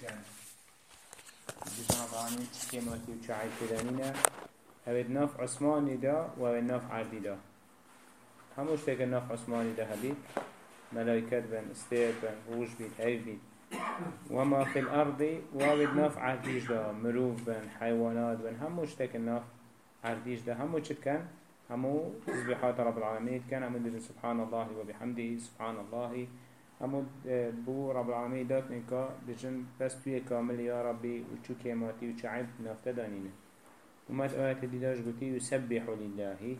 كان بجنا طبعاً كيماتي وشعي كدانينا هبد ناف عثماني دا وهبد ناف عردي دا. هموش تاك ناف عثماني دا هبيت ملايكات بن استير بن غوش بيت عيف بيت وما في الأرض وهبد ناف عرديش دا مروف بن حيوانات بن هموش تاك ناف عرديش دا. هموش كان همو تسبيحات رب العالمين كان همو سبحان الله وبحمده سبحان الله. همو بو رب العالمين دات نكا بجن بس توی كامل يا ربي وچو كيماتي وچو عيب نافتا دانينه ومات آيات ديداش قلتي يسبح لله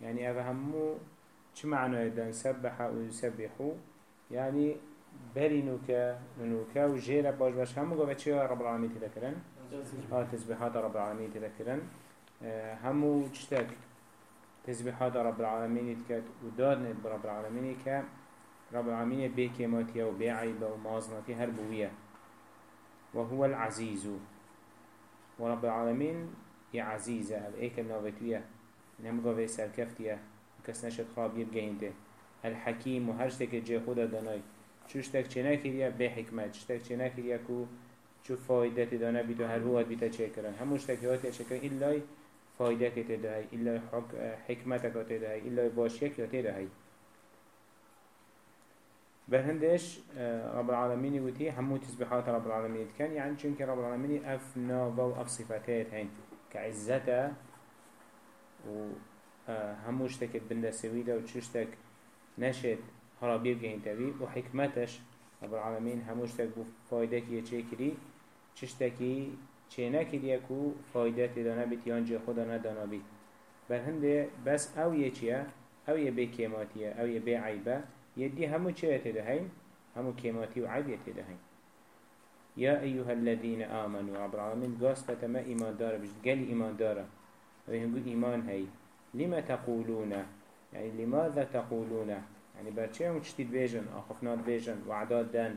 يعني أفا همو چه معنى دان سبح ويسبحو يعني بري نوكا ونوكا وجيرا باش باش. همو قوة چه رب العالمين تذكرن آه تسبيحات رب العالمين تذكرن همو چتك تسبيحات رب العالمين تكت ودادن برب العالمين كا رب العالمين بكيماتيا وبعيبا ومازنتي هربوية. وهو العزيز. ورب العالمين يا عزيزة إيك النوبتوية نهم قوي سركفتية كس نشد خراب يبقينته الحكيم وهرشتك جي خدا داناي چوشتك چنا كريا بحكمة چوشتك چنا كريا كو چو فايدة دانا بيتو هر بيتا چه کرن. هموشتك هاتي چه إلا فايدة تدهي إلا حكمتك تدهي إلا باشيك تدهي بهندش آه، رب العالمين يقولي همو تسبحات رب العالمين كان يعني چونك رب العالمين اف ناوا و اف صفاتات هين كعزته و آه، هموش تكت بنده سويدة و چشتك نشد هرابير جهين تبي و حكمتش رب العالمين هموش تك بفايدك يچه كري چشتكي چه كري اكو فايدة دانا بيت يانجي خدا ندانا بيت بل بس أو يچيه أو يبي كيماتيه أو يبي عيبه يدي همو چه يتدهين همو كيماتي وعيب يتدهين يا أيها الذين آمنوا رب العالمين قاس فتما إيمان دارا بجد قال إيمان دارا ويهنقول إيمان هاي لما تقولون يعني لماذا تقولون يعني برچه هم تشتيد بيجن أخفنات بيجن وعداد دان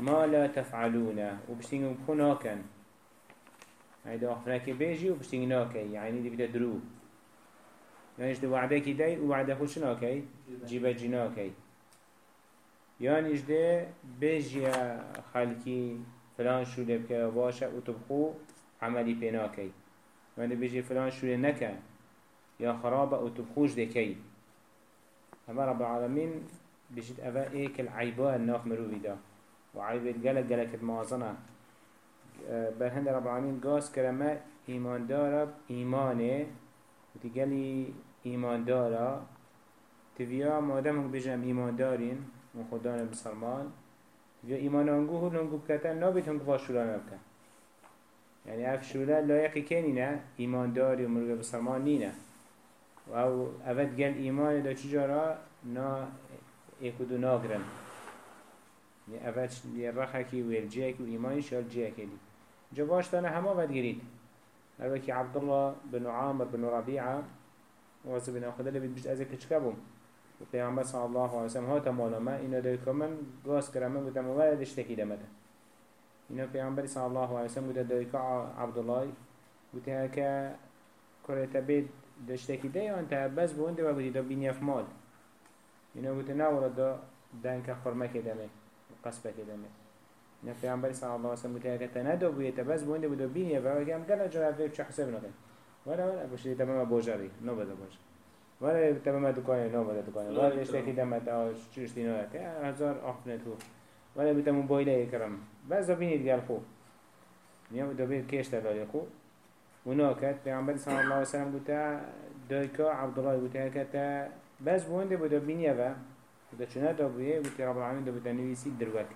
ما لا تفعلون. وبشتين بخناكن هيدا أخفناك بيجي وبشتين ناكي يعني دي بدا درو. يعني اجد وعده كي داي وعده خوش ناكي جيبه جناكي يعني اجد بيجي خلقي فلان شو لبكا باشا وتبخو عملي بيناكي يعني بيجي فلان شو لنكا يا خرابة وتبخوش دكي أما رب العالمين بيجد أفا إيك العيباء الناف مروفي دا وعيب الجلق جلق الموازنة بل رب العالمين قاس كرما إيمان دارب إيمانه وتقالي ایمان ایماندارا. تویا مادم هم بجم ایماندارین من خدا بسرمان تویا ایمان آنگو هر نونگو بکتن نابیت هنگو واشولا نبکن. یعنی اف شولا لایقی کنی نه؟ ایمانداری و مرگ بسرمان نی نه. و او اوت گل ایمان دا چی جارا؟ نا ایکودو ناگرن. یعنی اوید یه رخکی و الجیک و ایمانش یا الجیک دی جواشتانه همه اوید گرید. اوید که عبدالله بن عامر بن ربیعه واسه بنا خدا لبید بيش ازك تشكبهم وبيعمل صلى الله عليه وسلم هاتا مالا ما إنه دوكا من قاس كرامن قد مولد اشتكي دمتا إنه بيعمل صلى الله عليه وسلم قد دوكا عبد الله قد هكا كرة بيت دشتكي دي أنت بس بونده وقد دا بيني في مال. إنه قد ناورا دا دانك خرمك دمه وقصبك دمه. إنه بيعمل صلى الله عليه وسلم قد هكا تندو بيتا بس بونده ودا بيني فهو كام قال جرى في بشي حساب نقل ولا ولا بشي تمام بوجاري نو بده بوجاري ولا تمام دكانه نو بده دكانه ولا اشتكي دم تاش چش دينه تا هزار آخنه تو ولا بده موبایل يكرم بس ببینید گل خو بده بید کش تداری خو وناكت پیامبر صلی الله علیه و سلم گفت دایکا عبدالله گفت هکتا بس بونده بده بینیه و بده چونه دا بویه گفت رب العالمین دا بده نویسی دروک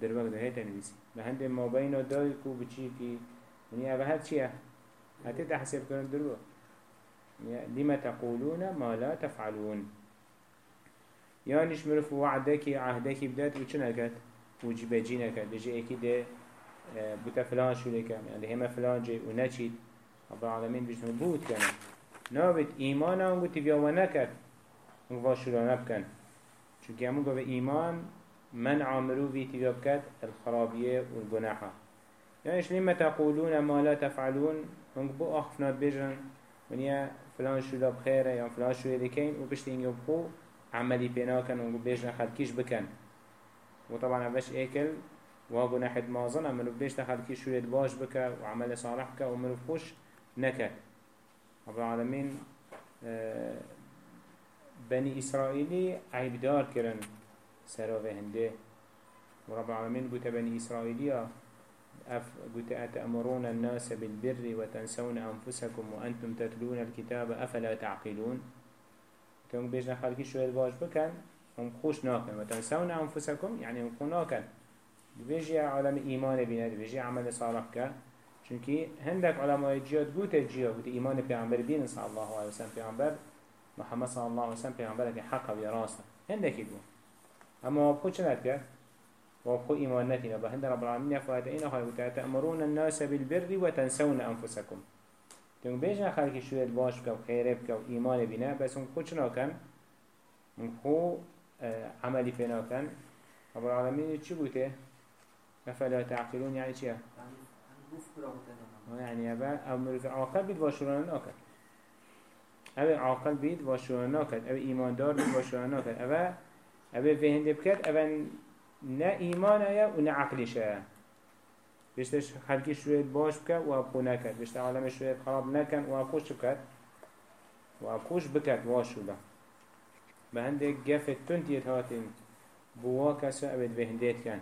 دروک ده هیت نویسی به هند ما بین دایکو بچی کی یعنی اوه هر چیه هاتي تحسب كون درو لما تقولون ما لا تفعلون. يعني شمرف وعدك عهدك بدأت وچنكت وجب جينكت بجي أكيد آه، بوتا فلان شو لك؟ يعني هما فلان جي ونچيد رب العالمين بجنو بود كان. نابت إيمانا ونقول تبيا ونكت ونقول شو لنبكن چون كامو قوة إيمان من عامرو في تبيا بكت الخرابية والجناحة. يعني لما تقولون ما لا تفعلون هنگ بو آخفنات بيجن ونیا فلان شو دا بخيره یا فلان شو دكين و بشت این بخو عملی پینا کن و بیجن خلکیش بکن وطبعا باش اكل وجناح مازن منو بيش تخلكي شوية باش بك وعمل صالح بك خوش نكت رب العالمين آه، بني إسرائيلي عيبدار كرن سراوه هنده. ورب العالمين قلت بني إسرائيلية أف قلت أتأمرون الناس بالبر وتنسون أنفسكم وأنتم تتلون الكتاب أفلا تعقلون؟ تون بيجنا خالكي شوية باش بكن هم خوش ناكن وتنسون أنفسكم يعني هم خو ناكن بيجي عالم إيمان بينا بيجي عمل صالح كا چونكي هندك علماء جياد قوت الجياد. قوت إيمان بيغمبر بين صلى الله عليه وسلم بيغمبر. محمد صلى الله عليه وسلم بيغمبر كي حقا بيراسا هندك يدو أما وابخو چنات كا وابخو إيمان نتنا بهند رب العالمين يفوات إنا خلق تأمرون الناس بالبر وتنسون أنفسكم. تون بيجنا خلق شوية باش بكا وخير بكا وإيمان بنا بس هم خو چنا كان هم خو آه، عملي فينا كان رب العالمين چه بوته؟ أفلا تعقلون يعني چيه؟ يعني أبا أو مرف عاقل بيت واشوران ناكد أبا عاقل بيت واشوران ناكد أبا إيمان دار بيت واشوران ناكد أبا أبا فهند بكت أبا نا إيمان يا ونا عقلش يا بيشتش خلقي شوية باش بك وابقو نكد بيشت عالم شوية خراب نكن وابقوش بكت وابقوش بكت واشو له بهندك جفت تنتيت هاتين بواكسا أبد بهنديت كان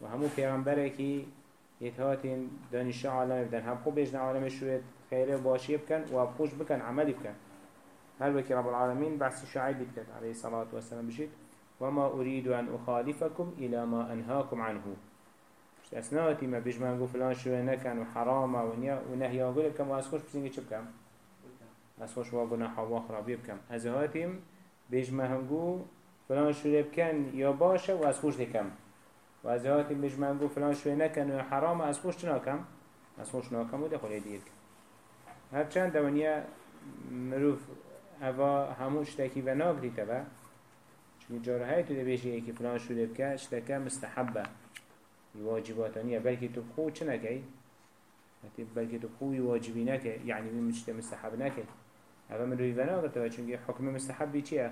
وهمو پیغمبره يتهاتين دانش عالم بدن هم خوب بيجن عالم شوية خيره باشي بكن وابخوش بكن عملي بكن هل وكي رب العالمين بحث شعيب بكن عليه الصلاة والسلام بشيت وما أريد أن أخالفكم إلى ما أنهاكم عنه. مش أسناتي ما بيج ما نقول فلان شوية نكن وحرامة ونيا ونهي أقول لكم وأسخوش بسنجي بكم؟ أسخوش واقنا حواخ ربي بكم. أزهاتهم بيج ما فلان شوية بكن يا باشا لكم و از هاتی بيش گو فلان شوي نكن و حرام از خوش ناكم از خوش ناكم و دخل دیر هر چند دوانيا مروف اوا هموش تاكي و تبا چون جاره های تو دبیشی ای که فلان شده بکه اشتکه مستحبه واجباتانیه بلکه تو خو چه نکی؟ بلکه تو خوی واجبی نکه یعنی می مشته مستحب نکه اما من روی وناغر تبا چونکه حکم مستحبی چیه؟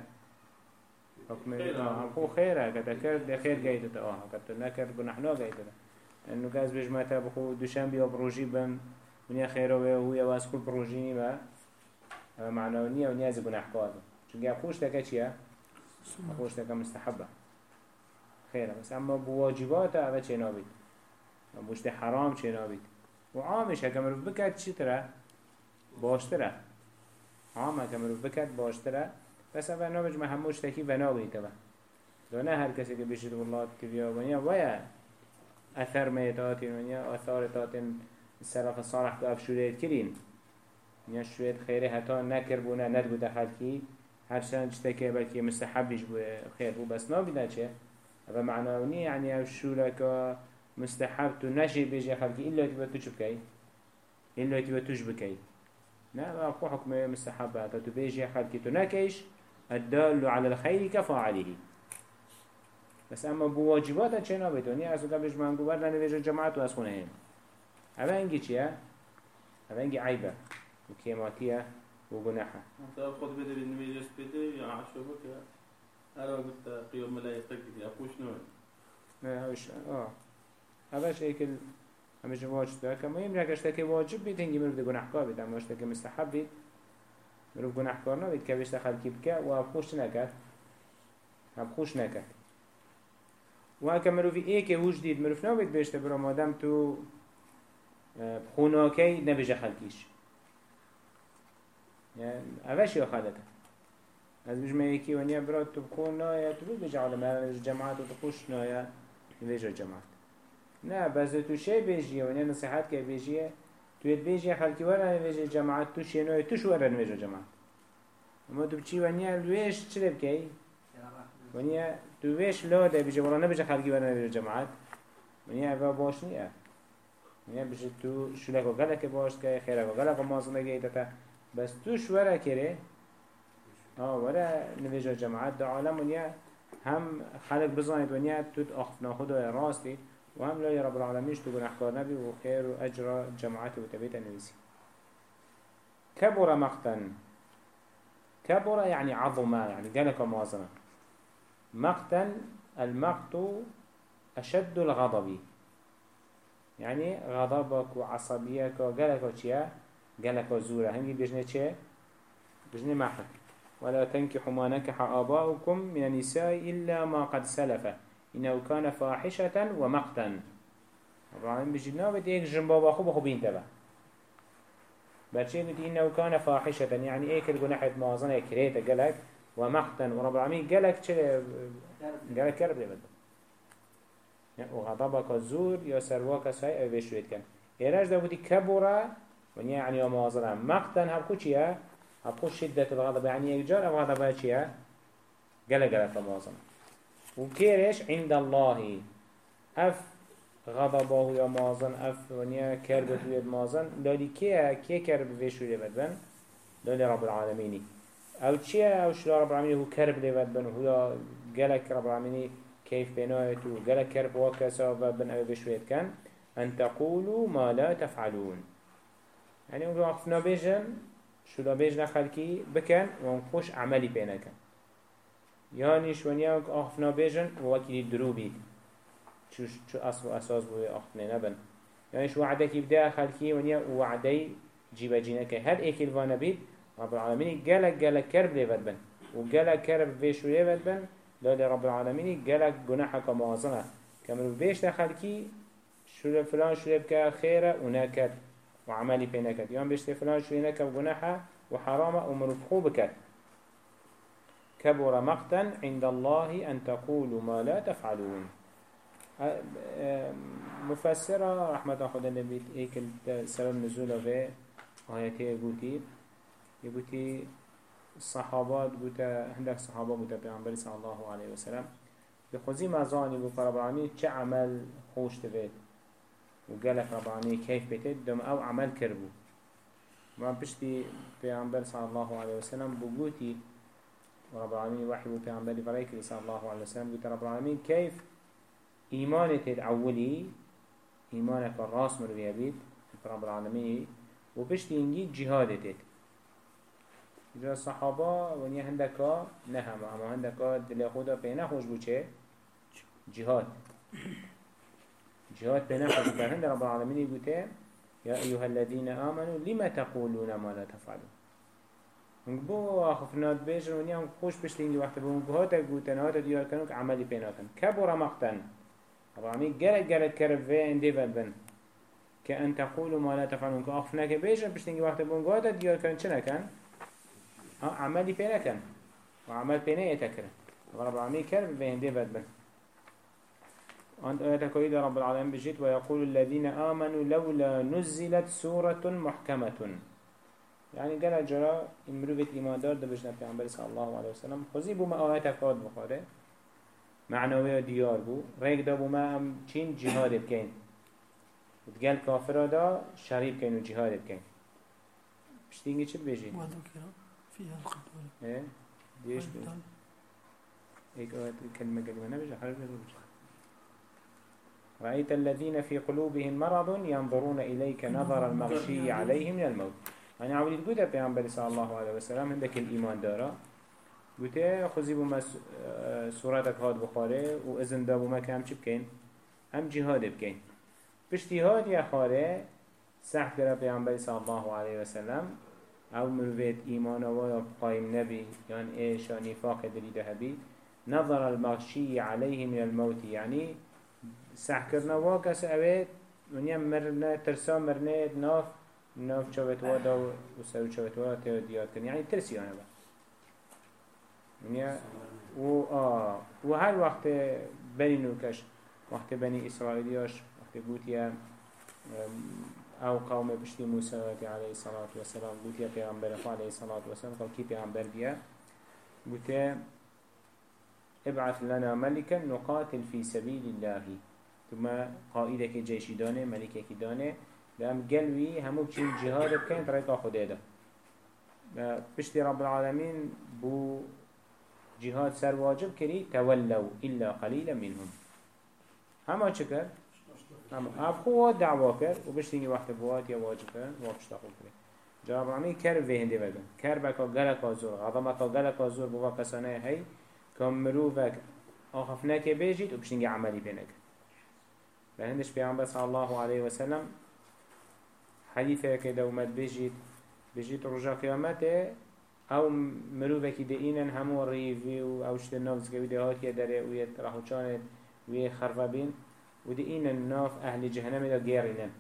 حكم خو خيره كده كرد خير جيد آه كده نكرد بنحنا جيد إنه كاز بجمعته بخو دوشان بيا بروجي بن. ونيا خيره وهو يواس كل بروجيني ما معنوية ونيا قاضي شو جا خوش تكا چيا خوش تكا مستحبة خيره بس أما بواجباته هذا چه نابيد بوشت حرام چه نابيد وعامش هكمل بكت چي ترى؟ باشتره عام هكمل بكت باشتره بس اول نامج ما هموش تکی و ناوی تبا دو نه هر کسی که بشید والله کبیا ونیا ویا اثر میتاتین ونیا آثار تاتین سرف صالح به افشوریت کرین. ونیا شوید خیره حتی نکر بونه ند بوده خلکی. هر شان که بلکه مستحبش بو خیر بو بس نابیده چه؟ و معناونی یعنی افشورک مستحب تو نشی بيجي خلقي إلا تبى تجب كي إلا تبى تجب كي نا أقوى حكم مستحب هذا تبيجي خلقي تو نكيش الدال على الخير كفاعله بس اما بواجبات چه نابتونی از قبلش من گوبر ننویجه جماعت و از خونه هم اوه انگی چیه؟ اوه انگی عیبه. و و گناحه انت خود بده یا عشو بکه هر وقت قیام ملایت تکیدی اپوش نوی نه هوش آه. اوش ایکل همش واجب ده. این رکشته که واجب بید هنگی مرد گناحکار بید أما اشته که مستحب بید مروف گناه نبید که بشت خلکی بکه و ابخوش نکد أبخوش نکد و هکه مروفی ای که هوش دید مروف نبید بشته برا مادم تو خوناکی نبیجه خلکیش يعني اوش یا خالته از بجمع یکی و نیا برا تو بخون نایا تو بجه عالم جماعت و تخوش نایا نبیجه جماعت. نه بس تو شی بیجیه؟ و نیا نصیحت که بیجیه. تو بيجي خلقي ورا نويجي جماعت تو شنو توش ورا نويجي جماعت؟ اما تو بچي ونيا لويش چلي بكي ونيا تو ويش لا ده بيجي ورا نبيجي خلقي ورا نويجي جماعت. ونيا ابا باش نيا ونيا بيجي تو شلك وغلق باش كي خيرك وغلق مازنه جيتتا بس توش ورا كره آه ورا نويجي جماعت ده عالم ونيا هم خلق بزانید ونیا توت اخفنا خدا راستی وهم لا رب العالمين تو گناهکار نبي وخير وأجر جماعته وتبيت النبيسي كبر مقتا كبر يعني عظم يعني قالك موازنة مقتا المقت أشد الغضب يعني غضبك وعصبيك وقالك وشيا قالك وزورة. هنجي بجنة شيء بجنة محك ولا تنكحوا ما نكح آباؤكم من النساء إلا ما قد سلف. إنه كان فاحشة ومقتا. طبعا بجنا بدي إيك جنبا باخو باخو بين بلشي قلت إنه كان فاحشة. يعني إيك الجناح مازن كريتا قالك ومقتا. ورب العالمين قالك شل قالك كرب لبد وغضبك الزور يا سرواك ساي بيشويت كان إيراج ده بدي كبرة يعني ومازن مقتا هبكو چيا هبكو شدة الغضب يعني يجار غضبها چيا قالك قالك مازن وكيرش عند الله أف غضبه يا مازن أف ونيا كربت ويد مازن. لالي كيه كيه كرب فيشو لبدن لالي رب العالمين أو چيه أو شلا رب العالمين هو كرب لبدن هو قالك رب العالمين كيف بنايته قالك كرب وكسا وبن أو فيشو كان أن تقولوا ما لا تفعلون. يعني هو وقفنا بيجن شلا بيجن خلقي بكن ونخوش عملي بينكن. يعني شونيا أخفنا بيجن ووكيل دروبي. شو شو أصل أساس بو أخفنا نبن. يعني شو وعدك يبدأ خلقي ونيا وعدي جيب جينك هل إيكل فانا بيت؟ رب العالمين قالك قالك كرب ليفت بن. وقالك كرب فيشو ليفت بن. لا رب العالمين قالك جناحك موازنة كمرو بيش خلقي شو فلان شو يبكى خيرة ونكد وعملي بينكد يوم بيشت فلان شو ينكد جناحه وحرامه ومرفقو بكد. كبر مقتا عند الله أن تقولوا ما لا تفعلون. مفسرة رحمة خدا النبي ايك سبب نزوله في آياته يقولي يقولي الصحابات قلت عندك صحابة قلت بيعنبري صلى الله عليه وسلم. بخوزي مزاني قلت رب العالمين چه عمل خوش تفيد وقالك رب العالمين كيف بتد دم أو عمل كربو. ما بشتي بيعنبر صلى الله عليه وسلم بقوتي ورب العالمين وحي وبيعنبري فريك صلى الله عليه وسلم. قلت رب العالمين كيف إيمانك الأولي إيمانك الراس مروي بيت رب العالمين وبشتي إنجي جهادتك إذا الصحابة ونيا هندكا نهم أما هندكا دل خدا بينا خوش بوچه؟ جهاد. بينا خوش بوچه رب العالمين يقول يا أيها الذين آمنوا لما تقولون ما لا تفعلون بو آخفنات بيجن ونيا خوش بشتين دي وقت بو. هاتا قوتن هاتا ديار كنوك عملي بيناتن كبر مقتن. رامي جلد جلد كرب في عندي بن. كأن تقولوا ما لا تفعلون. كأخفنا كبيجن بشتين وقت بو. هاتا ديار كان چنا كان عملي بينا كان وعمل بينا يتكرن رب العالمين كرب في عندي بن. عند آيات كويد رب العالمين بجيت ويقول الذين آمنوا لولا نزلت سورة محكمة. يعني قال جرا امروفت إيمان دار دبجنا پیغمبر صلى الله عليه وسلم. خوزي بو ما آيات كاد بخاره. معنوي ديار بو. ريك دا بو ما ام چين جهاد بكين وتقال كافر دا شريب كين و جهاد بكين بشتينجي چه بيجي؟ وذكر فيها القدر إيه ديش بيجي هيك آيات كلمة كلمة نبجي حرف نبجي رأيت الذين في قلوبهم مرض ينظرون إليك نظر المغشي عليهم من الموت. يعني عولید گوته پیامبر صلی الله علیه و سلم هندك الإيمان داره. گوته خوزی بوم صورتك هاد بخاره و ازن دا بوم که هم چی بکن؟ هم جهاد بکن. پشتیهاد یا خاره سح کرا پیامبر صلی الله علیه و سلم. أو مروفيت إيمان و قائم نبي يعني إيش نفاق دليل هبي نظر المغشي عليه من الموت يعني سحكرنا واكس أويت ونيا مرنا ترسا مرنا ناف ناف چاوت وادا و سر چاوت وادا تیو دیاد کن یعنی ترسی آنه با یعنی و آه و هر وقت بنی نوکش وقت بنی اسرائیلیاش وقت گوتیا أو قوم بشتی موسى عليه الصلاة والسلام قلت پیغمبر خو عليه الصلاة والسلام قال كي پیغمبر بیا قلت ابعث لنا ملكا نقاتل في سبيل الله. ثم قائدك جيش دانه ملكك دانه. لأم قلبي همو بچين جهاد بكين طريقة خده ده بشتي رب العالمين بو جهاد سر واجب كري تولوا إلا قليلا منهم. هما چكر هما أبخوا دعوا كر وبشتيني وقت بوات يا واجب كر وابشتاقو كري جواب العالمين كر في هندي بدن كر بكا غلق وزور غضمكا غلق وزور بوا كسانه هاي كم مروفك آخفناك بيجيت وبشتيني عملي بينك لهندش پیامبر صلی الله علیه و سلم حدیثه که دومت بجید بجید رجا قیامته أو مروفه که دینن همو ریوی و اوشت نافز که بیده هات که داره و یه راحوچانت و یه خرفه بین و دینن ناف أهل جهنم دا گیرینن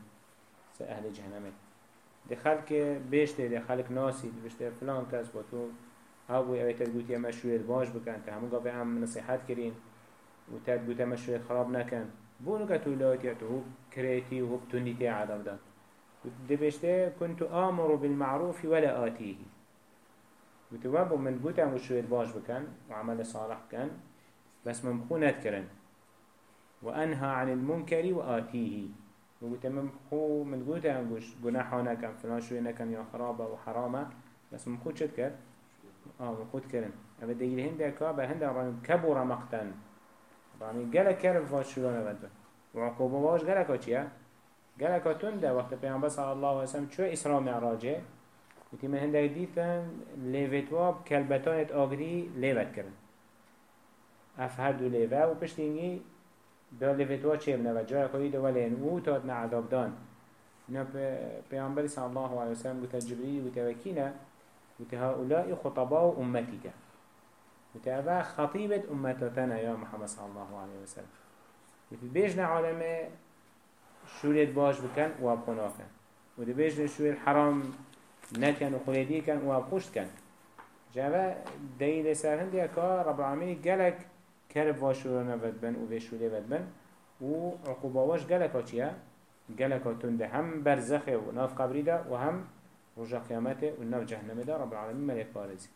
سه أهل جهنم. ده خلق بیشته ده خلق ناسی ده بیشته فلان کس با أو بوی اوی تدگوتی مشروعیت باش بکن که همون قابل هم نصیحت کرین و تدگوتی خراب نکن. بونو که تو كريتي وهو بتونيتي عذاب دان دبشته كنت آمر بالمعروف ولا آتيه وتوابو من قوتا مشروعيت باش بكن وعمل صالح كان بس ممخونت كرن وأنهى عن المنكر وآتيه وقلت ممخو من قوتا مش جناحانا كان فلان شوية نكن يا خرابة وحرامة بس ممخو شد كر آه ممخو كرن أبدا دليل هندا كابا هندا كبر مقتن يعني جل كرف واش شلون بدو وعقوبة واش جل كاتشيا جل كاتون ده وقت بيان صلى الله عليه وسلم شو إسراء معراجه وتي من هندا ديتن ليفتواب كلبتانت آغري ليفت كرن أفهر دو ليفا وبشتيني دا ليفتوا چه بنا و جای خوی دو ولین أو تاد نه عذاب دان. پیامبر صلی الله علیه وکینه گوته هؤلاء خطباء امتی که وتابع خطيبة أمتنا يا محمد صلى الله عليه وسلم. وفي بيجنا عالمه شوريت باش بكن وابخونا كن وده بيجنا شوريت حرام نكن وخليدي كن وابخوشت كن جاوا دليل سر هندي كا رب العالمين قالك كرب واشورانا بدبن وبيشوري بدبن وعقوبة واش قالك وچيا قالك تنده هم برزخه وناف قبري ده وهم رجا قيامته وناف جهنم ده. رب العالمين ملك بارزك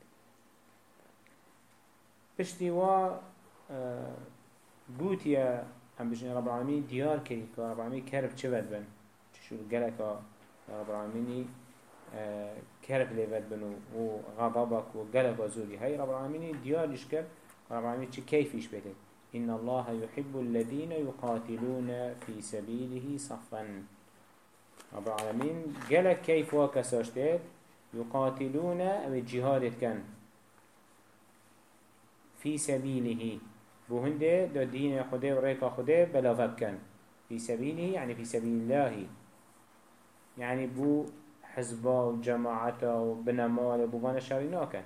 پشتی و گوتیا هم بجن رب العالمین دیار کری که رب العالمین کرب چه ود بن؟ چشور گلک رب العالمینی کرب لیود بن و غضبك و گلک زوری. هی رب العالمین دیار لش کرد رب العالمین چه کیفیش بده إن الله يحب الذين يقاتلون في سبيله صفا. رب العالمين قال كيف وكساشتت يقاتلون أو الجهاد كان في سبيله. بو هنده دا دين خده و ريكا خده بلاغت كان في سبيله يعني في سبيل الله. يعني بو حزبا و جماعتا و بنمال و بوغان شارينا كان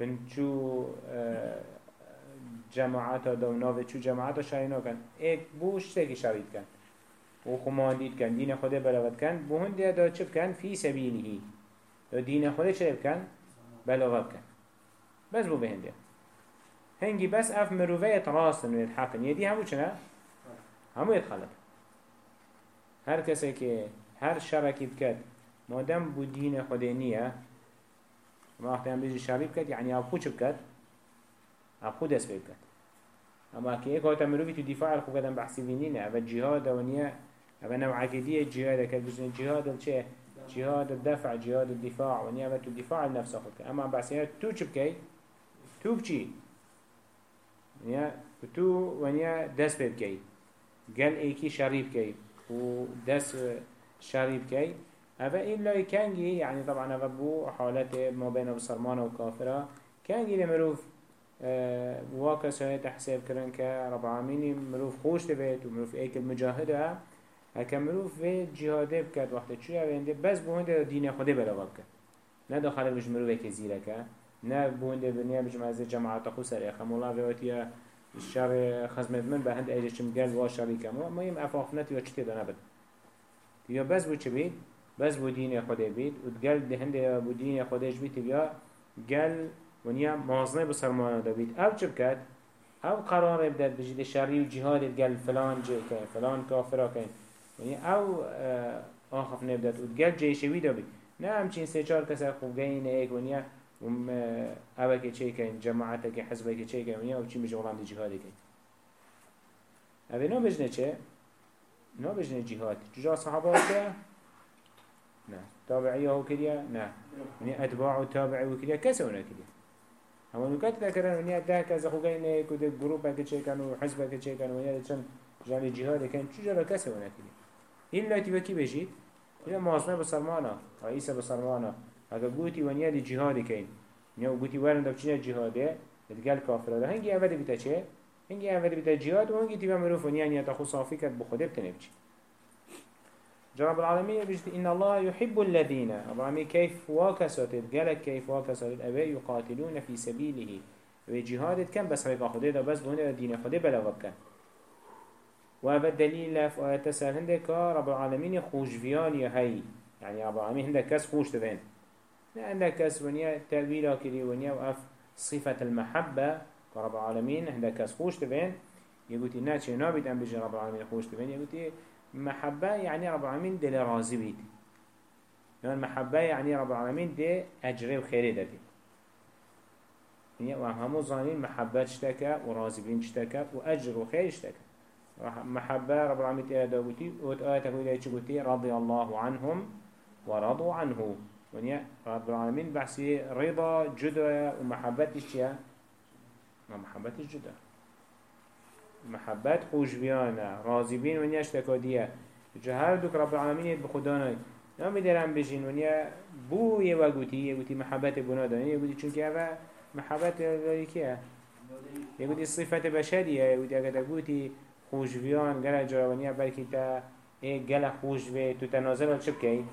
بنچو جماعتا دا و ناوه چو جماعتا شارينا كان ايك بو شتاكي شاريد كان و خماندید کن. دین خدا بلاغت کن. بو هنده دا چه کن. فی سبیلی دا دین خدا چه کن. بلاغت کن. بس بو بهنده. هنگی بس اف مروفيت راسن و يتحقن يدي همو چنا؟ همو يتخلق هر کسی که هر شرکی بکد مادم بو دین خدینیه ما وقتی هم بیجی شری بکد یعنی اب خود چه بکد؟ اب خود دست بکد اما که یک هاتا مروفی تو دفاع الخو کدن بحثی بینینه أو جهاد ونیا أو نوع عقیدیه جهاد کد بجن جهاد چه؟ جهاد الدفع جهاد الدفاع ونیا و تو دفاع النفس خود اما بحثی تو چه بکی؟ تو بچی؟ ونیا تو ونیا دست بید کی گل ایکی شریف کی و دست شریف کی اوه این لای کنگی یعنی طبعا اوه بو حالت ما بین بسرمان و کافره کنگی لمروف واقع سایت حساب کرن که رب العالمین مروف خوش دوید و مروف ایک المجاهده هکه مروف و جهاده بکد وقت چوی اوینده بس بونده دین خوده بلاغ بکد نه داخل بش مروف ایک زیره که نه بونده بنیا بجم از جماعت خو سر اخم الله وقتی شر خزمت من به هند ایجش چم گل و شری کم. ما یم افاقنت یا چتی دانه بد یا بس بو چه بید؟ بس بو دین خود بید. و گل ده هند بو دین خودش بید یا گل ونیا مازنه بسرمانه دا بید. أو چه بکد أو قرار بدد بجید شری و جهاد گل فلان جه کن فلان کافرا کن ونیا أو آخف نبدد و گل جیشوی دا بید. نه همچین سه چار کسر خوب گین ایک ونیا وم اوه که چه کن جماعت که حزبه که چه کن و چی میشه غلام دی جهادی کن اوه نو بجنه چه؟ نو بجنه جهاد جزا صحابه که؟ نه. تابعیه هو کریا؟ نه. ونی اتباع و تابعی و کریا کسی اونا کریا اما نکات ذکرن ونی ده کسی خو گینه کده گروه که چه کن و حزبه که چه کن ونی چند جانی جهاد کن چجا کسی اونا کریا این لاتی وکی بجید؟ این معاصمه بسرمانه رئیس بسرمانه اگر گوتی ونیا دی جهاد کن یا گوتی ورن دب چیه جهاده دگل کافر ده هنگی اول بیتا چه؟ هنگی اول بیتا جهاد و هنگی تیبا مروف ونیا نیتا خو صافی کرد بخوده بتنه بچی رب العالمين بجد إن الله يحب الذين العالمين كيف واكساتت قالك كيف واكساتت أبي يقاتلون في سبيله وجهادت كم بس ريقا خده دا بس بهنده دين خده بلا وبكن وهذا الدليل في آيات تسأل هندك رب العالمين خوش فيان يهي يعني رب العالمين هندك كس خوش تبين لا عندك كس ونيا تأويلا كري ونيا وأف صفة المحبة رب العالمين. هندك كس خوش تبين. يقول ناتشي نابد أم بجي رب العالمين خوش تبين. يقول محبة يعني رب العالمين دل راضي بيت. يعني محبة يعني رب العالمين دي أجري وخيري دي يعني وهمو ظانين محبة اشتكى وراضي بين اشتكى وأجر وخير اشتكى محبة رب العالمين تيرا داوتي وت آية تقول إيه رضي الله عنهم ورضوا عنه. ونیا رب العالمین بحثی رضا جدا و محبتش چیه؟ ما محبتش جدا محبت خوش بین و بين ونيا جا هر دوک رب العالمین العالمين بخدانا نامی درم بجین ونیا بو یه وگوتی یه گوتی محبت بنا دانه یه گوتی چونکه اوه محبت داری که یه گوتی صفت بشریه یه گوتی اگه گوتی گره گل ونیا بلکی تا یه گل خوشوی تو تنازل چپ که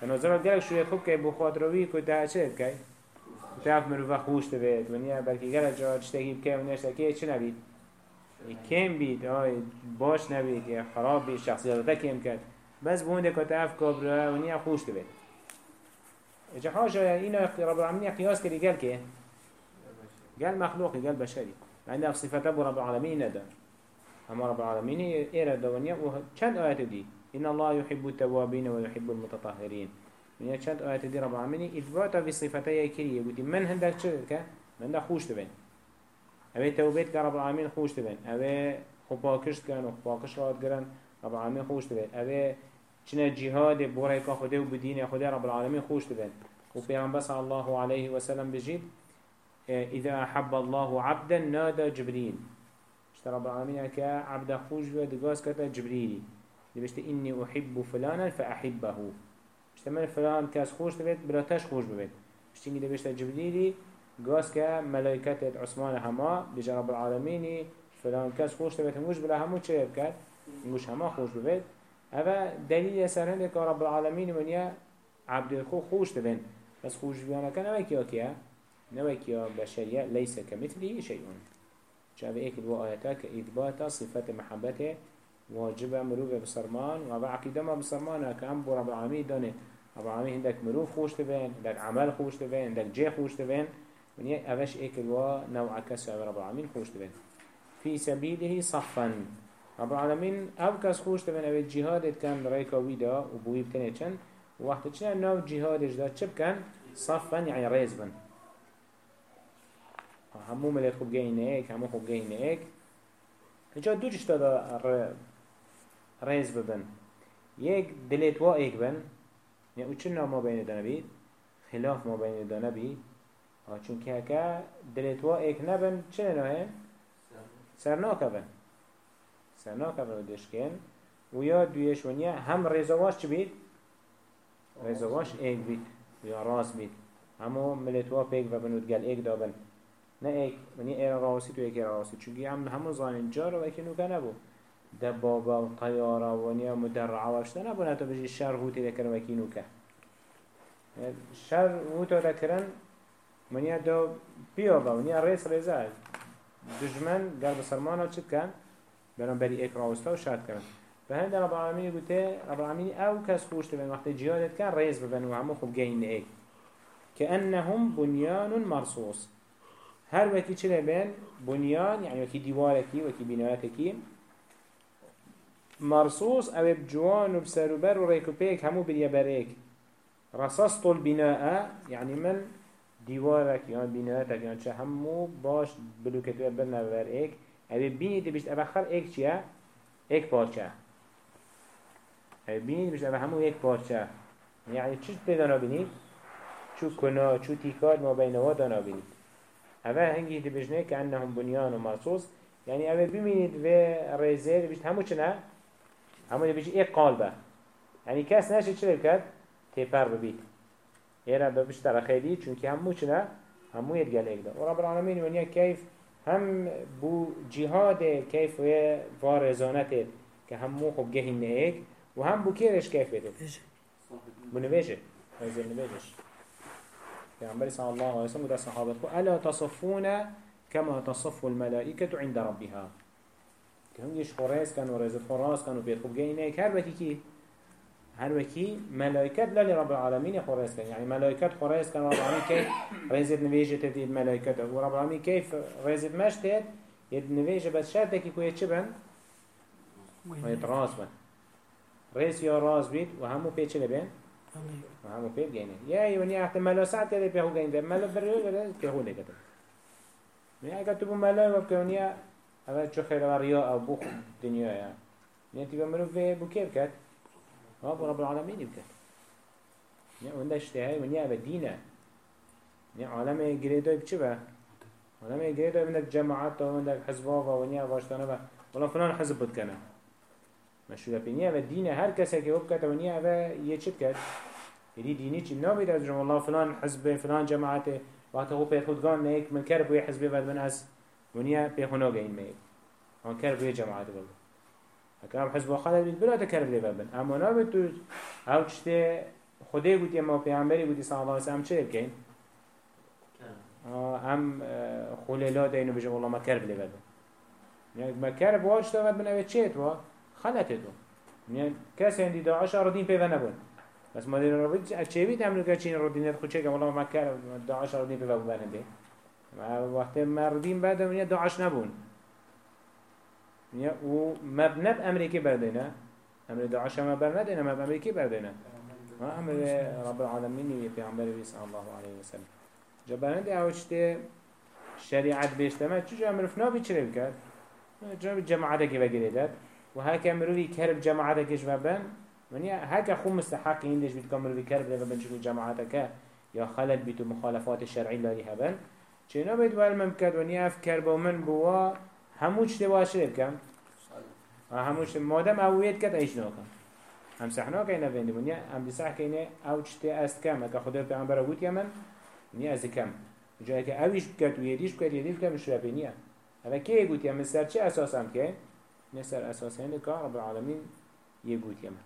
تنظر گلک شوی خوب که بو خاطروی که تا چه که تاف مروفه خوش تبید ونیا بلکه گلک جا چتکی که ونیا چتکی چه نبید؟ کم بید. آی باش نبید. یا خراب بید. شخصیتا کم کرد. بس بونده که تاف کابره ونیا خوش تبید اجا حاجه اینا رب العالمین قیاس کردی. گل که؟ گل مخلوقی گل بشری. عندها صفته رب العالمین ندار اما رب العالمین ایره دوانیا و چند آیت دید؟ إن الله يحب التوابين ويحب المتطهرين. من چند آيات دي رب العالمين. إثباتا في صفتي كريه قلت من هندك شركة؟ من هندك خوش تبين. اوه توبيت رب العالمين خوش تبين. اوه خباكشت كان وخباكش راد كرن رب العالمين خوش تبين. اوه چنه جهاد بوريكا خده و بدين خده رب العالمين خوش تبين و پیغمبر صلى الله عليه وسلم بجيب إذا أحب الله عبدا نادى جبريل اشترى رب العالمين كا عبد خوش ودقاس كتا جبريلي بشت إني أحب فلانا فأحبه. اشتمل فلان كاس خوش تبيت بلا تش خوش ببيت. اشتيني دي بشت جبريلي قاس كا ملائكة عثمان هما بجا رب العالمين فلان كاس خوش تبيت هموش بلا همو چه بكات؟ هموش هما خوش ببيت. هذا دليل سرهن لك رب العالمين من يا عبد الخو خوش تبين. بس خوش بيانا كان نوكيا كيا؟ نوكيا بشرية ليس كمثله شيء. شاف إيك ألو آياتك إثبات صفة محبته واجب مروف بسرمان و عقیده ما بسرمان كام بو رب العالمين دانه. رب العالمين عندك مروف خوش تبين عندك عمل خوش تبين عندك جي خوش تبين ونيا أفش ايك الوا نوع كسر رب العالمين خوش تبين في سبيله صفا رب العالمين أو کس خوش تبين أو جهاد كان ريكا ويدا و بوي بتنه چن. وقت چنه نو جهادش دا چب كان صفا يعني ريز بن. همو ملت خوب گینه ایک همو خوب ایک اینجا دو جشتا دا ریز ببن یک دلت وا ایک بن یعنی او چن ما بین دا نبید خلاف ما بین دا نبید چون که هکا دلت وا ایک نبن چه نوه سرناکه بن. سرناکه بن دشکن و یا دویش ونیا هم ریزواش چی بید؟ ریزواش ایک بید. یا راست بید. همو ملت وا پیک و بنود گل ایک دا بن نه ایک منی ایر راسی تو ایک راسی چونکی هم همون زانین جار و ایک نوکه نبو دبابا و طیاره و نیا مدرعه و اشتا نبو نتو بجی شر هوتی دکرن و ایکی نوکه شر هوتا دکرن منیا دو بیا با منیا ریس ریزه دجمن قلب سرمانه چید کن برام بری ایک راوستا و شاد کرن فهند رب العالمين قلت رب العالمين أو كاس خوش تبين وقت جهادت كان ريز ببن وعمو خب جاين ايك كأنهم بنيان مرصوص هر وكي چه بين بنيان يعني وكي ديواركي وكي بناياتكي مرصوص أو بجوان وبسروبر وريكو بيك همو بريا بريك رصصت البناء يعني من ديوارك يعني بناياتك يعني چه همو باش بلوكتو برنا بر ايك أو بيني دي بيشت ابخر ايك چيه ايك پارچه. أو بيني بيشت ابخر همو ايك پارچه. يعني چش بدانا بينيد چو كنا چو تيكاد ما بينوا دانا بينيد هذا هنگی دی بجنه که انهم بنیان و مرصوص یعنی اوه ببینید و ریزه بجد همو چنه؟ همو دی بجد ایک قالبه یعنی کس نشه چه بکد؟ تیپر ببید ایره ببشت ترخیدی چونکه همو چنه؟ همو یدگل ایک ده و رب العالمین ونیا کیف هم بو جهاد كيف ويا فارزانته كهمو خب جهين نهيك وهم بو كيرش كيف بو نبيجه هذا نبيجش يعني صلى الله عليه وسلم ده صحابته ألا تصفون كما تصف الملائكة عند ربها. هم يش خراس كانوا رزق خراس كانوا بيت خب جهين نهيك هر وكي كي هر وكي ملائكة لا لرب العالمين خراس كان يعني ملائكة خراس كان رب العالمين كيف رزق نبيجه تديد ملائكة ورب العالمين كيف رزق مشتت يد نبيجه بس شرطك كويت شبن ويت راس بن. رئيس يا راس بيت وهمو بيت شلي بين أمي وهمو بيت جينه يا يوني احتمال ملو ساعت كده بيهو جين ملو بريو كده بيهو لك كده يعني كتبوا وبكونيا هذا شو خير وريا أو بوخ دنيا يعني يعني تبقى ملو في بكيف كات رب رب العالمين يبكت يعني وندا اشتهاي ونيا بدينا يعني عالم جريدو بچه عالم جريدو عندك جماعات وعندك حزبها ونيا واشتانه با ولا فلان حزب بود کنه مشهور بینیه و دین هر کسی که وب کته ونیا و یه چی کرد یعنی دینی چی نبید از جمع فلان حزب فلان جماعت وقت پی خودگان نیک من کرد بوی حزب ود من از ونیا پی خناگ این میل آن کرد بوی جماعت بود اکرام حزب خالد بید بلا تکرب لی ببن اما نبید تو أو چته خدای بودی اما پیامبری بودی صلی الله علیه وسلم چه بکن؟ هم خلیلا دینو بجم الله ما کرب لی ببن يعني ما كرب واش تغد من اوه چه تو؟ خلته تو. يعني كسي عندي داعش ردين بيفا نبون بس ما دين ربيت اچه عملو که چین ردين خود چه والله ما كرب داعش بيفا ببنن ده ما وقت ما ردين بعد من داعش نبون و مبنب امريكي بردنا أمر داعش ما بردنا مب امريكي بردنا ما أمر رب العالمين في عمبر صلى الله عليه وسلم جبران ده اوشته شريعت بيشتما چجا أمر فنابي چرا بكر جنب جماعته که بگیرد و هک مروی کرب جماعته کش و بن منی هک خو مستحق ایندش بید که مروی کرب و بن شکل جماعته که یا خلل بیتو مخالفات شرعی لاری هبن چنا بدوال من بکرد و نیاف کرد با من بوا همو چه باشه بکم همو چه مادم اویت کرد ایش ناکم هم سحنا که وندی بینده بونیا هم بسح که است کم. اگه خدا پیغمبر بود که من نیا از کم. جایی که اویش بکرد و یدیش بکرد یدیش بکرد مشرفه نیا. اما کی گوت یا سر چه اساس هم که؟ نسر اساس هند کار رب العالمین یه گوت یا من.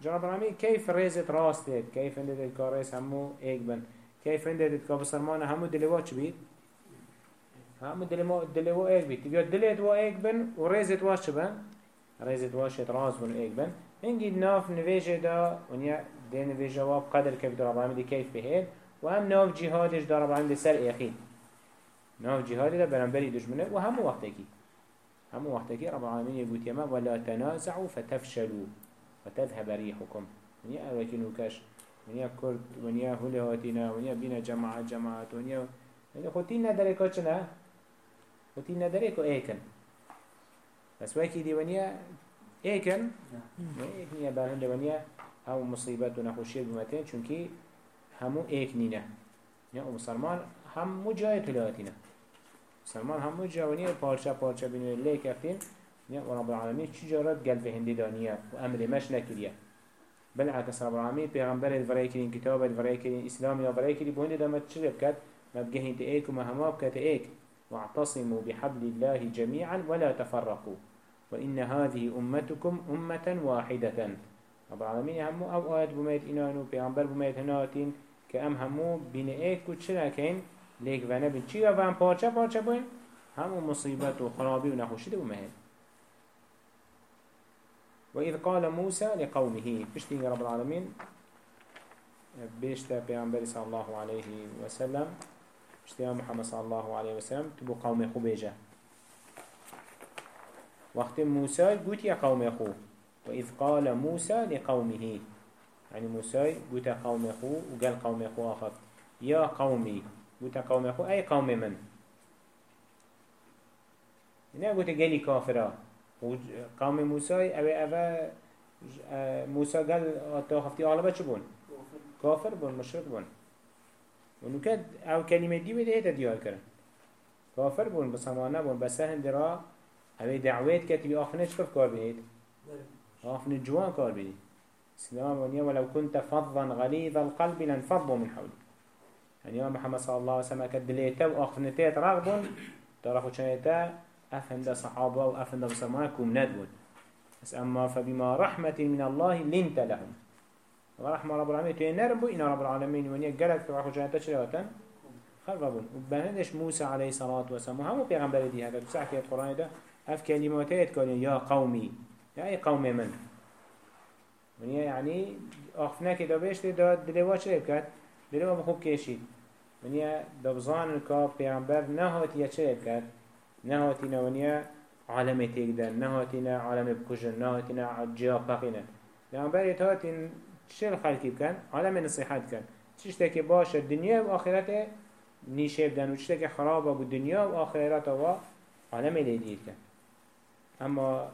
جرب العالمین کیف ریزت راسته کیف هنده دید که ریز همو ایگ بند کیف هنده دید بسرمان همو دلواش بید؟ بيت همو دلو دلو ايك بيت تبيا دلت وا ايك بن وريزت واش بن ريزت واشت راس بن ايك بن هنجي ناف نفيجه دا ونيا دي نفيجه واب قدر كيف رب العالمين كيف بهيد وهم ناف جهادش دا رب العالمين سر ايخين ناف جهادي ده برنبري دجمنه و همو وقتكي همو وقتكي رب العالمين يقول يما ولا تنازعوا فتفشلوا وتذهب ريحكم من يا أوكي نوكش من يا كرد من يا هلهاتنا من يا بينا جماعة جماعات من يا خوتين ندرك وإيكن بس وكي دي ونيا إيكن. إيكن يا برهند ونيا. أو مصيبات ونخوشية بمتين چونكي همو إيك نينا يا مسلمان هم جای تلاتینا سلمان همو جوانی پارچه پارچه بینوی لی کفتین و رب العالمین چی جارت قلب هندی دانیه و أمر مش نکریه بالعكس رب العالمين پیغمبر الفرای کرین کتاب الفرای کرین اسلام یا فرای کری بوینده دامت چی بکد مبگهین تیک و مهما بکت ایک. واعتصموا بحبل الله جميعا ولا تفرقوا. وإن هذه أمتكم أمة واحدة. رب العالمين همو أو آيات بميت إنانو پیغمبر بميت هناتين كأم همو بين إيك و چلاكين لیک و نبین. چی و هم پارچه پارچه بین همون مصیبت و خرابی و نخوشی ده بمهن وإذ قال موسى لقومه بشتي رب العالمين بيشتا بيعنبري صلى الله عليه وسلم بشتي محمد صلى الله عليه وسلم تبو قوم خبيجة وقت موسى قلت يا قوم أخو وإذ قال موسى لقومه. يعني موسى قلت قوم أخو وقال قوم أخو آخر. يا قومي قلت قوم أخو أي قوم من. نه قلت قالي كافرة قوم موسى أو أو موسى قال تاخفتي على بچ بون؟ كافر بون مشرك بون. ونكد أو كلمة دي بده هيدا ديار كرن كافر بون بسمانه بون بس هندرا أو دعوات كتبي آخنش كيف كار بنيت آخن جوان كار بنيت سلام ونيا ولو كنت فظا غليظ القلب لانفضوا من حولك يعني يا محمد صلى الله عليه وسلم كد دليته وأخفنتيت رغبون دار خود شنيتا أفند صحابة وأفند مسلمان كم ندبون بس أما فبما رحمة من الله لنت لهم. ورحمة رب العالمين. تين نرم بو إنا رب العالمين ونيا قلت دار خود شنيتا شريتا خربون وبهندش موسى عليه الصلاة والسلام. هم پیغمبر دي هذا بسح في القرآن ده أف كلمات قال يا قومي يا أي قوم من. ونيا يعني أخفنا كده بيش ده دلوا شرب كات دلوا بخوب كيشي ونيا دبزان الكاب پیغمبر نهات يا شرب كات نهاتنا ونيا عالم تيجدن نهاتنا عالم بكجن نهاتنا جيا بقينا پیغمبر يتهاتن شل خلقي كان؟ عالم نصيحات كان. تشتكي باش الدنيا وآخرته نیشه بدن و چطور که خرابه بود دنیا و آخرت و عالم لیدید کن اما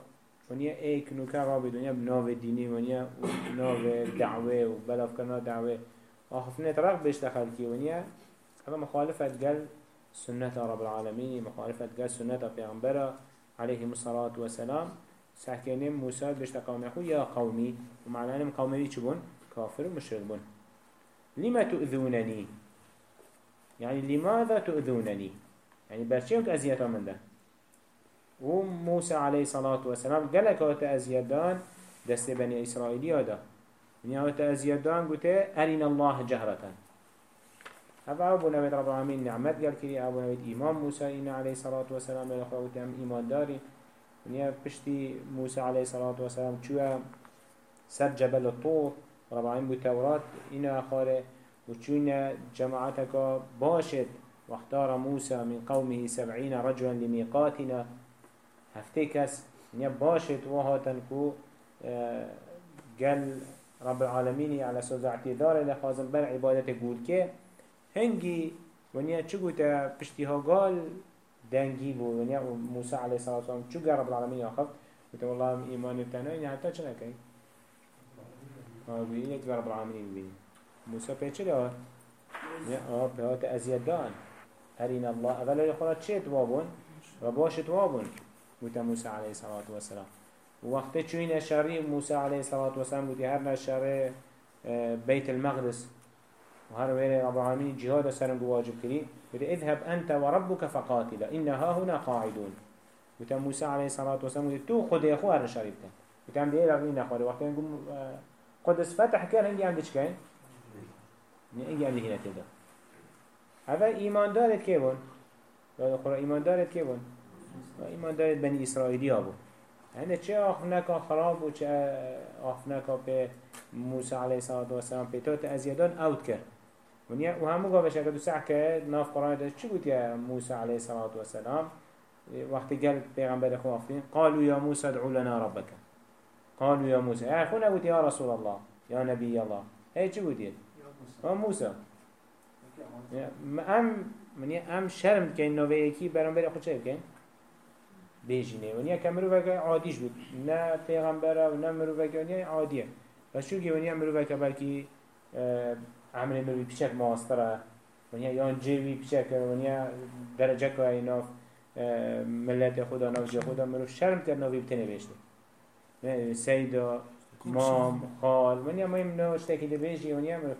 ونیا ایک نوکه را به دنیا بناو دینی ونیا ناو دعوه و بلاف کرنا دعوه. آخفنه طرق بيش دخل كي ونيا هذا مخالفة قال سنة رب العالمين مخالفة قال سنة پیغمبر عليه الصلاة والسلام. سحكينين موسى بيش تقوم يقول يا قومي ومعنى قومي چبون كافر ومشرك بون؟ لما تؤذونني يعني لماذا تؤذونني يعني برشيوك أزياتا من ده وموسى عليه الصلاة والسلام قالك هات أزيادان دست بني إسرائيل هذا من هات أزيادان قلت أرنا الله جهرة هذا أبو نبي رب العالمين نعمت قال كري أبو نبي إمام موسى إنا عليه الصلاة والسلام إلى أخوة أم إيمان داري من بشتي موسى عليه الصلاة والسلام شو سر جبل الطور رب العالمين بتوراة إنا أخوة وچون جماعتك باشد. واختار موسى من قومه سبعين رجلا لميقاتنا هفتكس نيا باشد وهاتن آه، قال رب العالمين على سوز اعتدار لخازم بر عبادت قول كي هنگي ونيا چگو تا پشتيها قال دنگي بو ونيا موسى عليه الصلاة والسلام چو قال رب العالمين ياخف قلت والله إيمان بتنوين حتى چنكي ما بيني رب العالمين بيني موسى پیچه دار آه بهات ازید دان هرین الله اولا يخورا چه توابون و باش توابون بوتا موسى عليه الصلاة والسلام وقت موسى عليه الصلاة والسلام بوتي هرنا الشري آه، بيت المقدس. وهر ويري رب العالمين جهاد سرم بواجب كري بوتي اذهب أنت وربك فقاتلا إنها هنا قاعدون. بوتا موسى عليه الصلاة والسلام تو خد يخو هر الشريف كان هم دي رغمين أخواري وقت ينقول آه، قدس فتح كان هنجي عندك كاين يعني إيه اللي هنا تدا هذا إيمان دارت قرآن إيمان دارت كيفون إيمان دارت بني إسرائيلي هابو هنده چه آخناك خراب و چه آخناك به موسى عليه الصلاة والسلام بيتوت أزيادان أوت كر ونیا و همو گاوش اگر دو سح که ناف قرآن داشت. چی بود یا موسى عليه الصلاة والسلام وقت قال پیغمبر خو آفتین قالوا يا موسى ادعو لنا ربك قالوا يا موسى يا اخونا قلت يا رسول الله يا نبي الله. هي چی بودید ها موسى ام من ام شرم که نوه یکی برانبر خود چه بکن بیجینه ونیا که مروفه عادیش بود. نه پیغمبره و نه مروفه که عادیه. و شو که ونیا مروفه که بلکی عمل مروفه پیچک ماستره ونیا یان جیوی پیچک ونیا درجه که اینا ملت خدا نوجه خدا مروف شرم کرد نوی بتنه بیشته سیدا مام خال ونیا مهم نوشته که ده بیجی ونیا مروف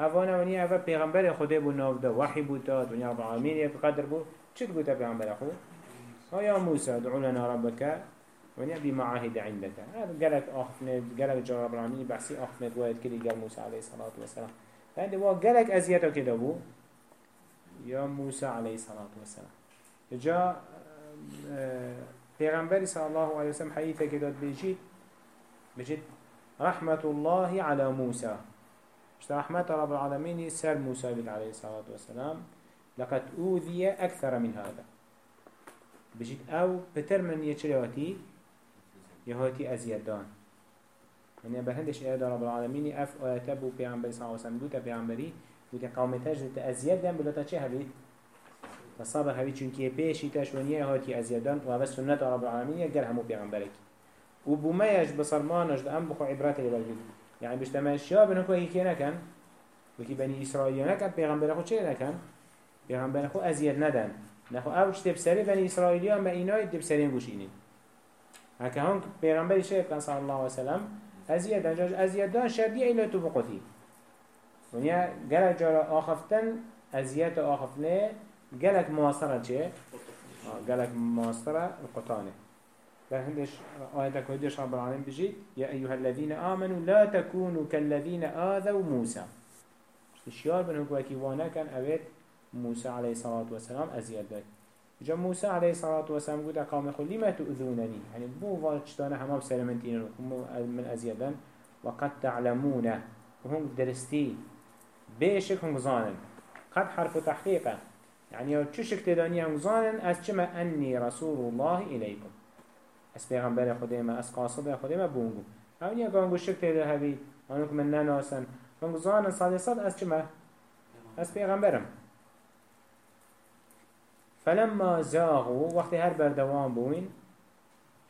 اوانا ونیا اول پیغمبر خدا بو ناو دا وحی بو داد ونیا رب العالمین یک قدر بو چی بو تا پیغمبر خود؟ یا موسى دعو لنا ربك ونیا بما عهد عندك هذا قالك اخفنا قالك جا رب العالمين بحثي اخفنا وايد كده قال موسى عليه الصلاة والسلام فعند هو قالك ازيته كده بو يا موسى عليه الصلاة والسلام. جاء پیغمبر صلى الله عليه وسلم حديثة كده بيجيت بيجيت رحمة الله على موسى. رحمة رب العالمين سر موسى عليه الصلاة والسلام. لقد أوذي أكثر من هذا. بجد أو بتر من يشريواتي يهاتي أزيادان. من يبهندش إياد رب العالمين أف آياتبو بيعنبري صلى الله عليه وسلم دوتا بيعنبري دوتا قومتاج دوتا أزيادان بلوتا چه هبيت فصابر هبيت چونكي بيشي تشونيه هاتي أزيادان وهذا سنة رب العالمين يقر همو بيعنبريك وبميش بصرمانش ده أم بخو عبرات لبالبيت يعني بجتمع الشاب انه كوي كي نكن وكي بني اسرائيل نكن پیغمبر خو چه نكن پیغمبر خو ازيد ندن. نخو أو چه بسري بني اسرائيل ما ايناي دبسرين بوشينين هكا هون پیغمبر كان صلى الله عليه وسلم أزيد انجاج أزيد دان شردي ايلا تو بقوتي ونیا گلک جارا آخفتن آخفتنه گلک معاصره چه؟ آه، قالك ماسترة القطانة فهندش آياتك وديش رب العالمين بجي يا أيها الذين آمنوا لا تكونوا كالذين آذوا موسى. الشيار بن هكواكي وأنا كان أبيت موسى عليه الصلاة والسلام أزياد داي جا موسى عليه الصلاة والسلام قد قام يقول لما تؤذونني يعني بو فالشتانا هما بسلامتين من أزيادا وقد تعلمون. وهم درستي بيشك هم ظانن قد حرف تحقيقه يعني أو چشك تداني هم ظانن چما أني رسول الله إليكم اس پیغمبر خدا ما اس قاصد خدا ما بونگو اون یا گانگو شک تیده هبی آنو که من نناسن. گانگو ظانن صادی صد از چما از پیغمبرم. فلما زاغوا وقت هر بردوان بوين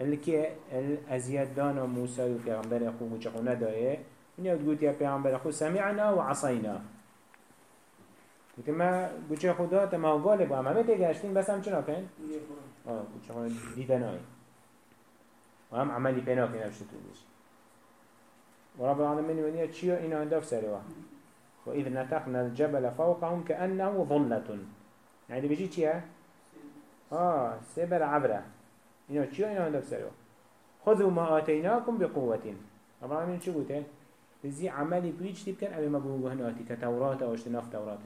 اللي كي الأزياد دانا موسى و پیغمبر أخو وچخو ندايه من يقول قلت يا پیغمبر أخو سمعنا وعصينا قلت ما قلت خدا تما قال بو اما بيته گشتين بس هم چنا كن؟ آه وچخو ديدناي وهم عملي بينا كن افشتو بيش ورب العالمين ونيا تشيو إنا هندف سروا وإذ نتقنا الجبل فوقهم كأنه ظلة يعني بيجي تشيا آه سبر عبرة إنه چيو إنه عندك سروا خذوا ما آتيناكم بقوة طبعا من شو قلت بزي عملي بيج تبكن أبي ما بقول هناتي كتوراة أو اشتناف توراة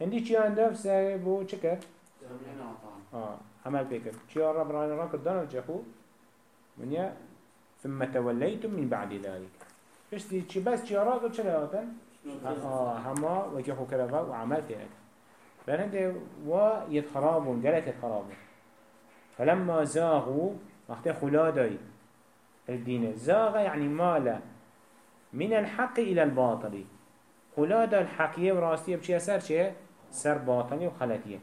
هندي چيو عندك سر بو چكر آه عمل بيكر چيو رب رأينا راك الدانا جخو منيا ثم توليتم من بعد ذلك. بشتي چي بس چيو راك چلا هاتن آه هما وكي كرفا وعمل فيها فهنده و يتخرابون قالت يتخرابون فلما زاغوا وقت خلادي الدين. زاغ يعني مال من الحق إلى الباطل. خلاد الحقية وراستية بشي أسر شيء سر باطلي وخلتية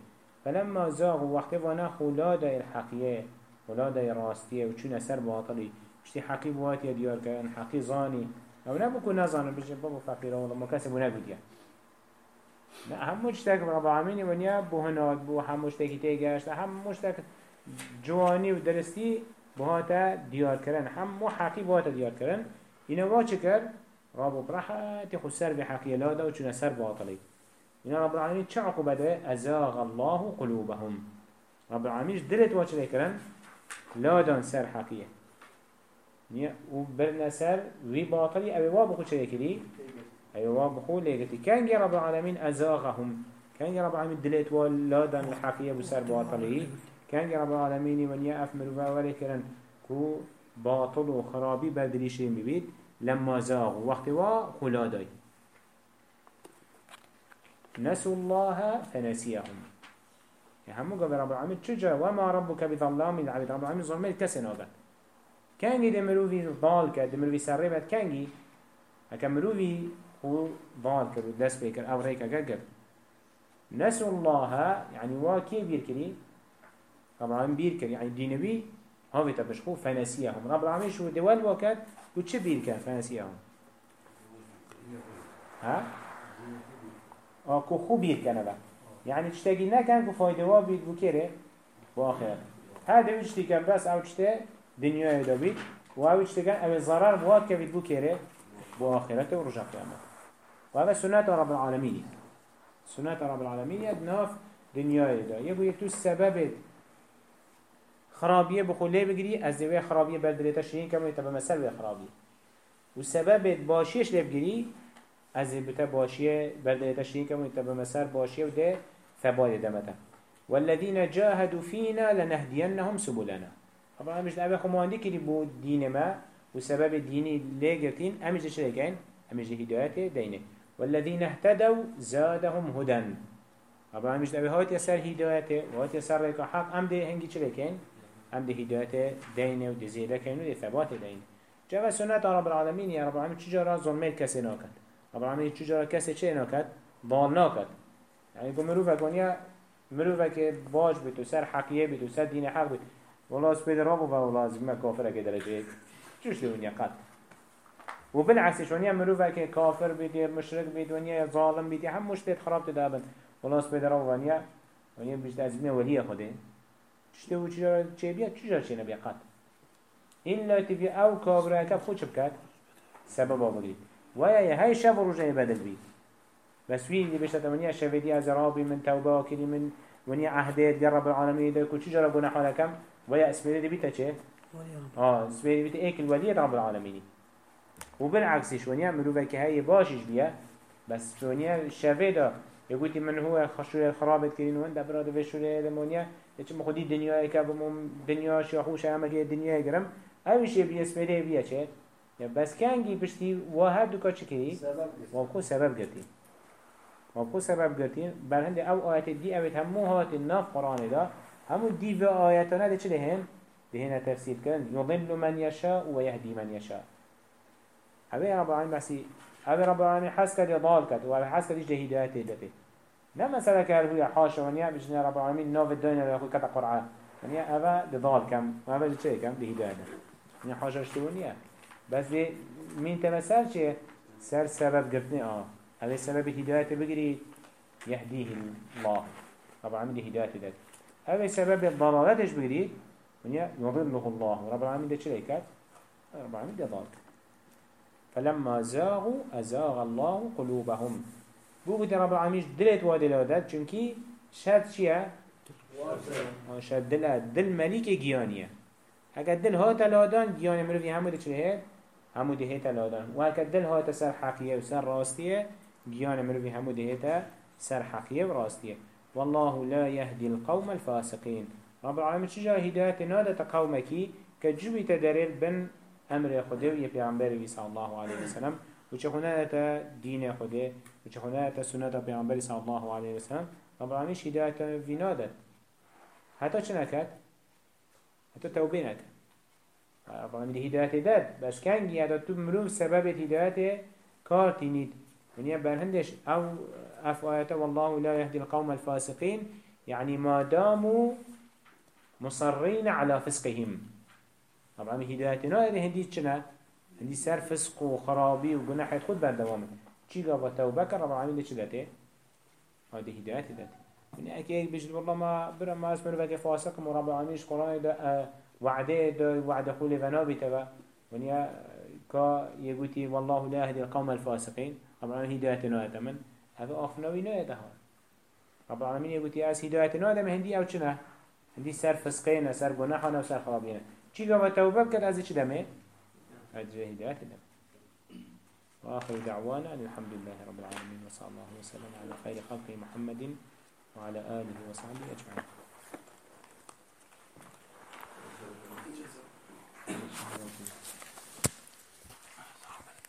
فلما زاغوا وقت وأنا خلاد الحقية خلاد الراستية وشون سر باطلي. بشتي حقي بواتي ديار كان حقي زاني. أو نبكو نظانو بجي بابو فقيرا والله مكاسب ونبو ديار هم مشتک رب العالمین ونیا بو هنات بو هم مشتکی تیگشت هم مشتک جوانی و درستی بهاتا دیار کرن هم مو حقی بهاتا دیار کرن اینا وا چه کرد؟ رب برحت خو سر به حقی لادا و سر باطلی. اینا رب العالمین چه عقوبه ده ازاغ الله قلوبهم. رب العالمین دلت وا چه کرن لادان سر حقیه. و برنا سر وی باطلی اوی وا بخو أيوة بخول ليكتي كان رب العالمين أزاغهم. كان رب العالمين دلت ولادا الحقية بسر باطله كان رب العالمين من يأفمر ولكن كو باطل وخرابي بدريشين ببيت لما زاغوا وقت وا خلاداي. نسوا الله فنسيهم. همو قبل رب العالمين تشجع وما ربك بظلام. العبيد رب العالمين ظلمه الكسن هذا كان دمروفي ضال كدمروفي سربت كان هكا مروفي خو ضال كر ودست بيكر أو ريكا كر نسوا الله يعني واكي بيركري رب العالمين بيركر يعني دينوي هاوي تبشخو فنسيهم رب العالمين شو دوال وكت وچه بيركر فنسيهم ها؟ آه كو خو بيركر نبا يعني تشتاقي نكن كو فايدة وابيد بكره واخر هذا وجتي كان بس أو تشتا دنيا واو تشتاقي أو ضرر واكي بيد بكره بآخرته ورجع قيامته وهذا سنة رب العالمين. سنة رب العالمين يدناف دنيا دا. يقول يكتو السبب خرابية بخليه بقري از دوية خرابية بلدريتا شرين كما يتبع مسل خرابية. والسبب باشيش ليه بقري از بتا باشية بلدريتا شرين كما يتبع مسل باشية وده ثبات دمتا. والذين جاهدوا فينا لنهدينهم سبلنا. طبعا مش الأبي خمواندي كري بو دين ما وسبب ديني ليه قرتين أمش ده شريكين أمش ده هدايته دينه. والذين اهتدوا زادهم هدى. طبعا مش نبي هات يسر هدايته وهات يسر ريك حق. أم ده هنگي چلي كين أم ده هدايته دينه ودي زيده كين ودي ثبات دينه جوا سنة رب العالمين يا رب العالمين چجارا ظلمه كسي ناكد رب العالمين چجارا كسي چه ناكد يعني يقول مروفة كونيا مروفة كي باج بيتو سر حقية بيتو سر دين حق بيتو والله سبيد رابو فالله زمه كافره كدرجه چوش دونيا قد و بالعكس شونيا مروفا که کافر بیدی مشرک بید ونیا ظالم بیدی هم مشتت خراب تدابن خلاص بدر ونیا ونیا بیشتر از این ولی خوده. چشته و چجا چه بیا چجا چه نبیا قد إلا تبي أو كابرا كاب خوش بكات سبب أبغي ويا هاي شاف رجع بدل بي بس في اللي بيشت تمنيا شفدي أزرابي من توبة كلي من ونیا عهدیت گر رب العالمین ده کو چجرا گناه حالا کم و یا اسمیده دی بیتا چه؟ ولي رب آه اسمیده بیتا ایک الولی رب العالمینی. و بالعکسش ونیا مروفه که هی باشش بیا بس ونیا شوه دا. يقولي من هو خشوع خرابت كرين وين دبرا دو شوره دمونيا يچ مخدي دنيا که بمم دنیا شاخوش همه که دنیا گرم. اویش بیا اسمیده بیا چه؟ یا بس کنگی پشتی واحد دو کا چکری؟ وابخو سبب گرتی. وابخو سبب گرتی. بر هند أو آیت دی اوید همو هات ناف قرآن دا. همو دی و آیتانا ده چه لهن؟ لهن تفسیر کن. یضل من یشاء و یهدی من یشاء. اوی رب العالمین بسی اوی رب العالمین حس یا ضال کرد و اوی حس کرد ایش هدایت دته نه مثلا که هو حاشا ونیا بجنا رب العالمین ناف الدنيا يخو كتا قرآن ونیا اوی لضال کم و اوی چه کم لهدایت ونیا حاشا اشتونیا بس ده مين تمثال چه سر سبب قرتني. آه. هذا سبب هداية بقري. يهديه الله. رب العالمين هداية ذات هذا سبب الضلالات إيش بقري؟ ونيا يضله الله. رب العالمين ده شريك رب العالمين ده فلما زاغوا أزاغ الله قلوبهم. بوجد رب العالمين دلت وادي لودات چونكي شرط شيا شرط دل دل ملك جيانية اگر دل هات لادان جيان مروفي همو ده چه همو ده هيتا لادان. و اگر دل هات سر حقية و سر راستية جيان مروفي همو ده هيتا سر حقية و راستية. والله لا يهدي القوم الفاسقين. رب العالمين شجا هداية نادة قومكي كجوبي تدريل بن أمر خده و يبيعنبر صلى الله عليه وسلم وچه خناية دين خده وچه خناية سنة بيعنبر صلى الله عليه وسلم العالمين هداية في نادة حتى چه نكت؟ حتى توبه العالمين هداية داد. بس كان جي تو مروف سبب هداية كار تنيد ونيا برهندش أو أف آياته والله لا يهدي القوم الفاسقين يعني ما داموا مصرين على فسقهم. طبعا هدايتنا هذه هندي چنا هندي سر فسق وخرابي وجناح خود بردوام چی قبل توبه كر رب العالمين چی داته هذه هداية داته يعني أكيد بجد والله ما برا ما اسمه بقى فاسق ورب العالمين قرآن ده وعده ده وعده خول فنابي تبا ونيا كا يقولي والله لا يهدي القوم الفاسقين رب العالمين هدايتنا تمن هذا أخنوي نويته رب العالمين يقولي أس هدايتنا ده هندي أو چنا هندي سر فسقين سر جناحنا وسر خرابين چی گفت توبه بکرد از چی دمه؟ وآخر دعوانا الحمد لله رب العالمين وصلى الله وسلم على خير خلق محمد وعلى آله وصحبه أجمعين